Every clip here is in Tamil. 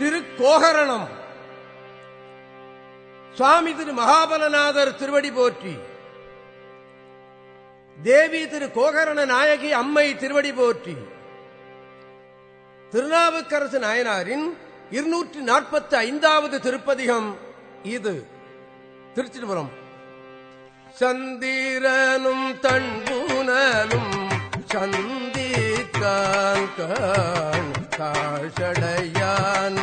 திருக்கோகரணம். சுவாமி திரு மகாபலநாதர் திருவடி போற்றி. தேவி திரு கோகரண நாயகி அம்மை திருவடி போற்றி. திருநாவுக்கரசு நாயனாரின் இருநூற்றி நாற்பத்தி ஐந்தாவது திருப்பதிகம் இது. திருச்சிபுரம் சந்திரனும் தன்பூனலும் சந்தித்தான் காஷடையான்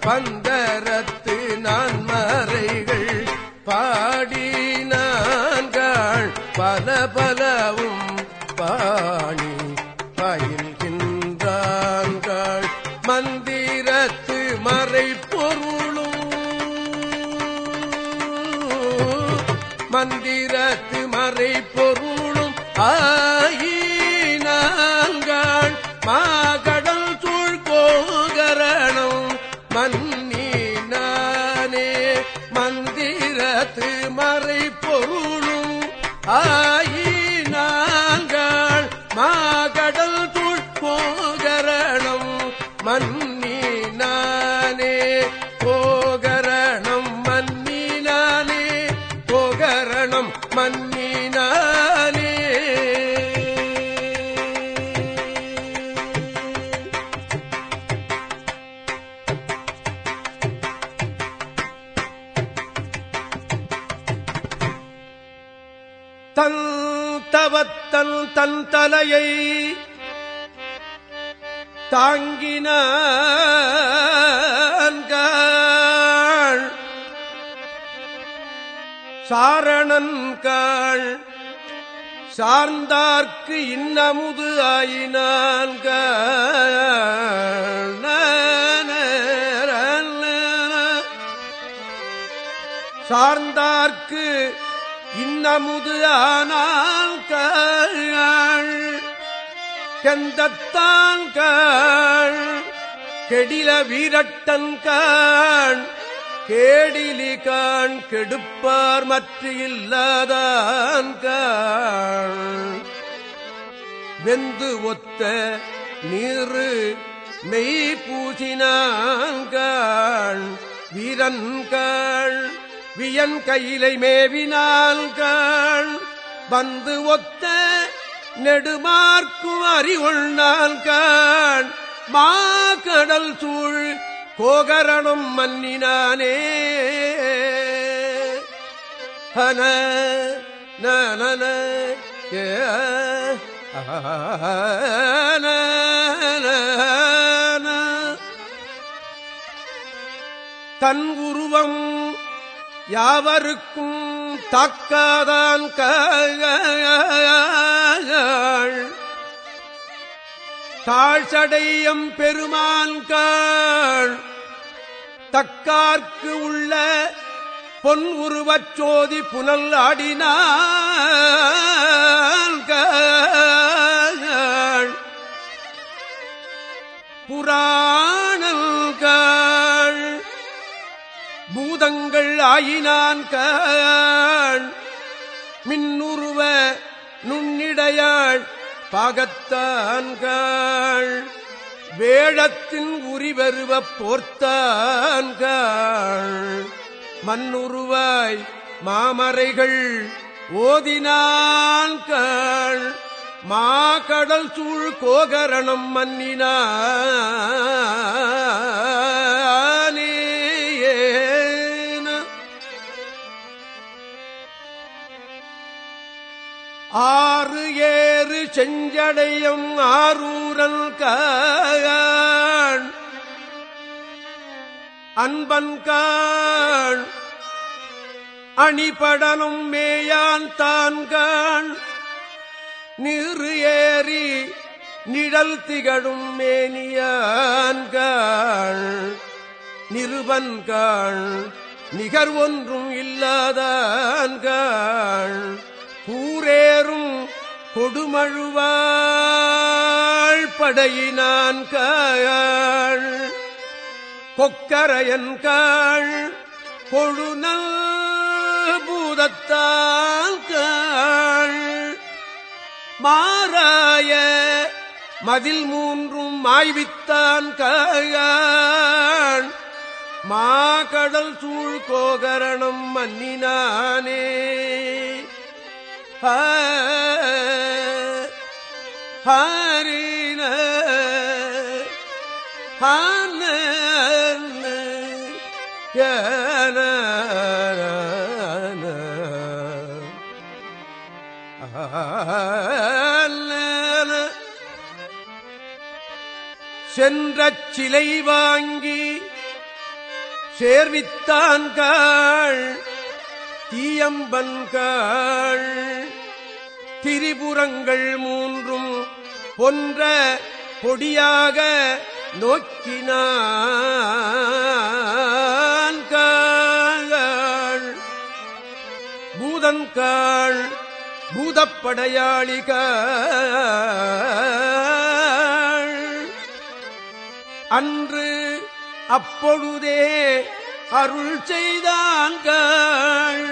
பந்தரத்து நான் மறைகள் பாடி பாடினாங்கள் பல பலவும் மந்திரத்து தன் தவத்தன் தன் தலையை தாங்கினான்கள். சாரணன்கள். சார்ந்தார்க்கு இன்னமுது ஆயினான்கள். சார்ந்தார்க்கு இன்னமுது ஆனால் கள் கெந்தத்தான் கள் கெடில வீரட்டன் கான் கேடிலி கான் கெடுப்பார் மற்ற இல்லாதான் கான் வெந்து ஒத்த நீரு மெய் பூசினான்கள் வீரன்கள் வியன் கையிலை மேவினால்கள் வந்து ஒத்த நெடுமார்க்கும் அறிவுள்ளால்கான் மா கடல் சூழ் கோகரணம் மன்னினானே. ஹன நன ஏ தன் உருவம் யாவருக்கும் தாக்காதான் கள் தாழ்சடையம் பெருமான்கள் தக்கார்க்கு உள்ள பொன் உருவச் சோதி புனல் ஆடினாள் புராணங்கள் பூதங்கள் ஆயினான்கள் மின்னுருவ நுண்ணிடையாள் பாகத்தான்கள் வேழத்தின் உரிவருவ போர்த்தான்கள் மண்ணுருவாய் மாமரைகள் மா கடல் சூழ் கோகரணம் மன்னினான். ஆறு ஏறு செஞ்சடையும் ஆரூரல் காண். அன்பன்காள் அணிபடலும் மேயான் தான்காள் நிறு ஏறி நிழல் திகழும் மேனியான்காள் நிருபன்காள் நிகர் ஒன்றும் இல்லாதான்காள் கூரேறும் கொடுமழுவாள் படையினான் காள். கொக்கரையன் காள் கொழுநல் பூதத்தால் காள். மாறாய மதில் மூன்றும் மாய்வித்தான் காள். மாகடல் சூழ் கோகரணம் மன்னினானே. ஹரின ஹான சென்ற சிலை வாங்கி சேர்வித்தான் காள். தீயம்பன்காள். திரிபுரங்கள் மூன்றும் பொன்ற பொடியாக நோக்கினான் பூதன்காள் பூதப்படையாளிகள். அன்று அப்பொழுதே அருள் செய்தாங்கள்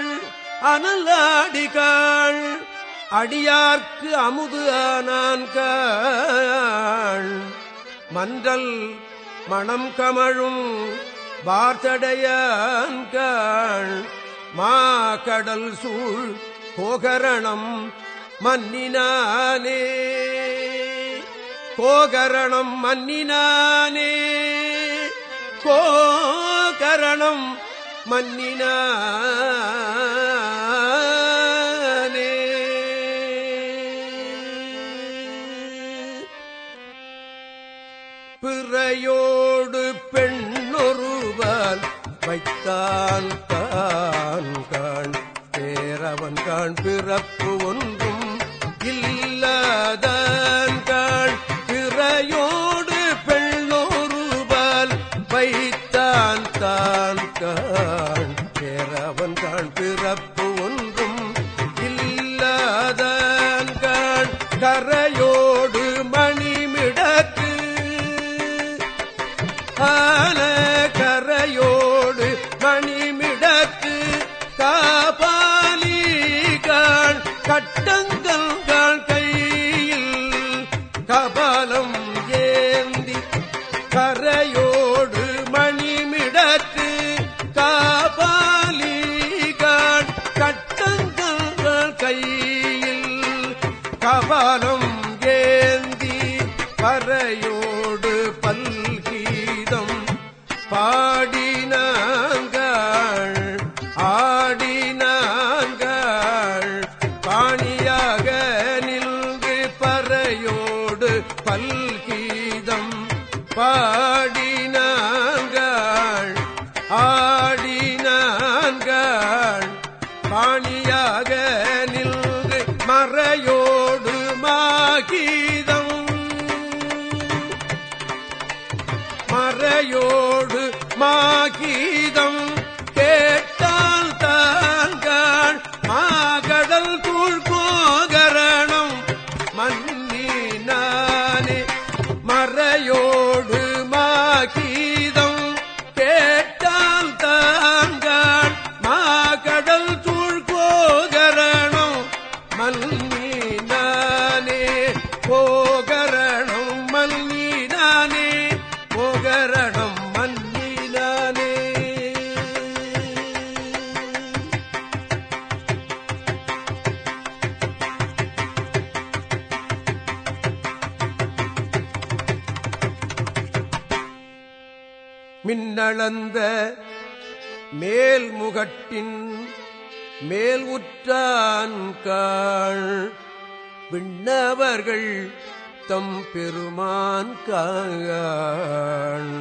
அனலாடிகள் அடியார்க்கு அமுது ஆனான்கள். மன்றல் மணம் கமழும் வார்த்தடையான்கள். மாகடல் சூழ் கோகரணம் மன்னினானே. கோகரணம் மன்னினானே. கோ கோகரணம் மன்னினானே. பிறையோடு பெண்ணொருவால் வைத்தான் தான் காண் பேரவன் காண் பிறப்பு ஒன்று காண் பேரவன் காண் பிறப்பு ஒன்றும் இல்லாதான் காண் கரையோடு மணிமிடக்கு. ஆ Fuck. மாகி மின்னளந்த மேல் முகட்டின் மேல் உற்றான் காள். விண்ணவர்கள் தம் பெருமான் காண்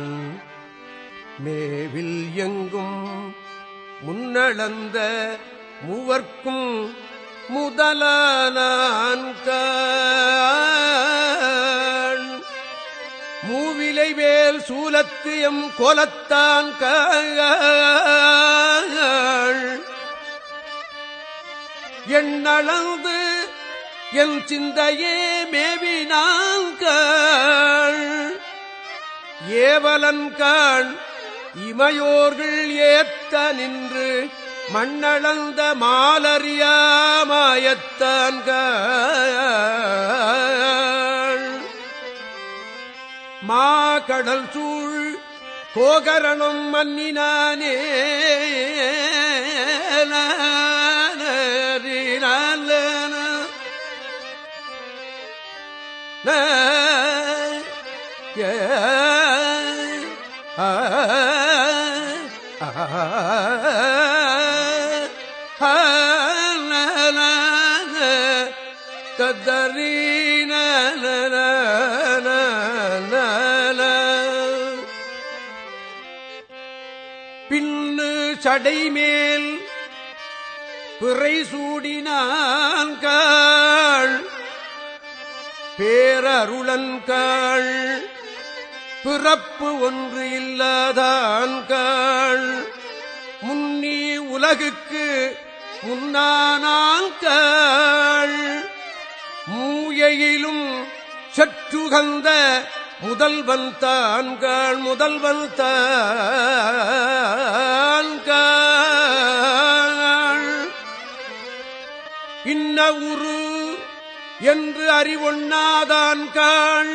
மேவில் எங்கும் முன்னளந்த மூவர்க்கும் முதலானான் காண் மூவிலை சூலத்து எம் கோலத்தான் எண்ணளந்து என் சிந்தையே மேவினாங்கள் ஏவலன்கான் இமையோர்கள் ஏத்த நின்று மண்ணளந்த மாலறியாமாயத்தான்கள் மா கடல் சூழ் கோகரணம் மன்னினானே. தத்தரீன கடைமேல் பிறை சூடினான்காள் பேரருளன்காள் பிறப்பு ஒன்று இல்லாதான்காள் முன்னி உலகுக்கு முன்னானான்காள் மூயையிலும் சற்றுகந்த முதல்வன் தான்காள் முதல்வன் தான்காள் இன்ன உரு என்று அறிவொண்ணாதான்காள்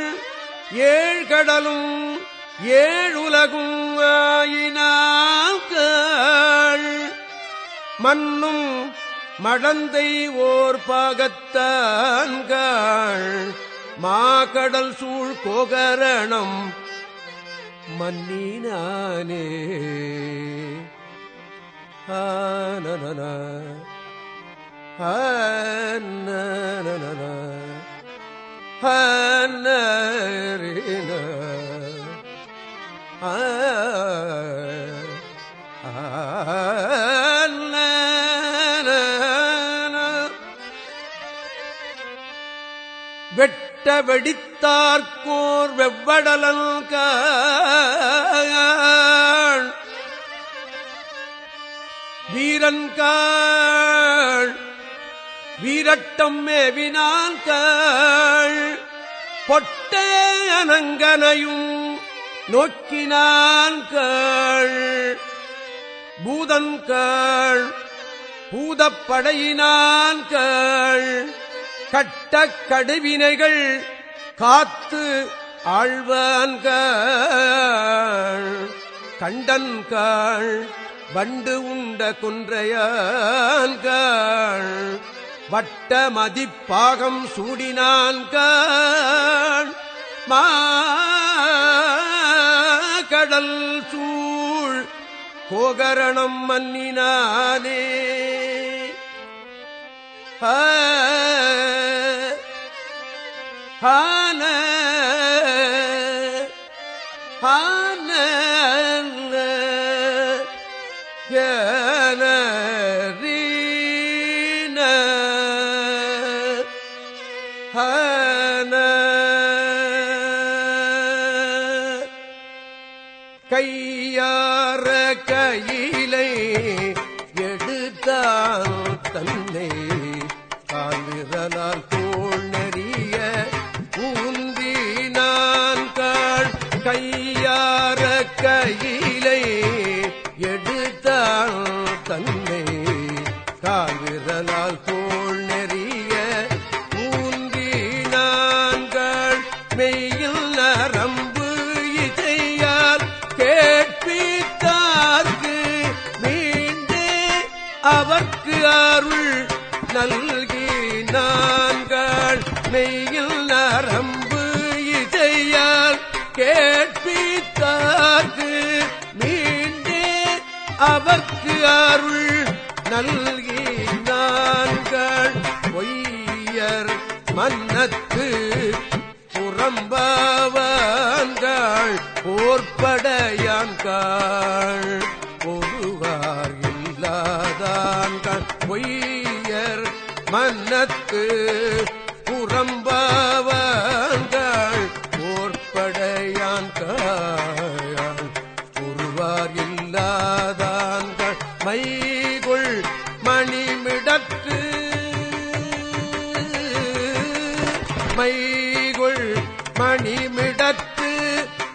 ஏழ்கடலும் ஏழுலகும் ஆயினாள் மண்ணும் மடந்தை ஓர் பாகத்தான்காள் மாகடல் சூழ் கோகரணம் மன்னினானே. ஆனன ஆனன ஆ வெட்ட வெடித்தார்கோர் வெவ்வடலன் வீரன்காள் வீரட்டம் மேவினான்காள் பொட்ட அனங்கனையும் நோக்கினான்காள் பூதன்காள் பூதப்படையினான்காள் கட்ட கடுவினைகள் காத்து ஆழ்வான்காள். கண்டன்காள் வண்டு உண்ட குன்றையான்கள். வட்ட மதிப்பாகம் சூடினான்கள். மா கடல் சூழ் கோகரணம் மன்னினானே. ஆ ஹான ஹான அவர்க்கு அருள் நல்கி நான்கள் பொய்யர் மன்னத்து புறம்பாவான்கள் போர்படையான்கள்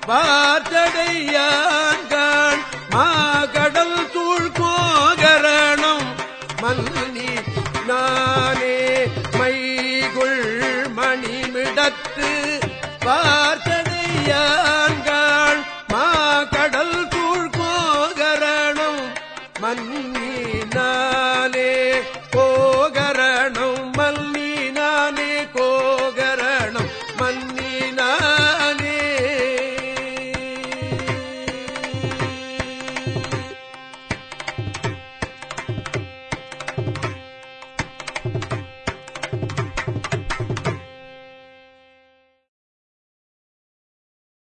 மணிமிடத்து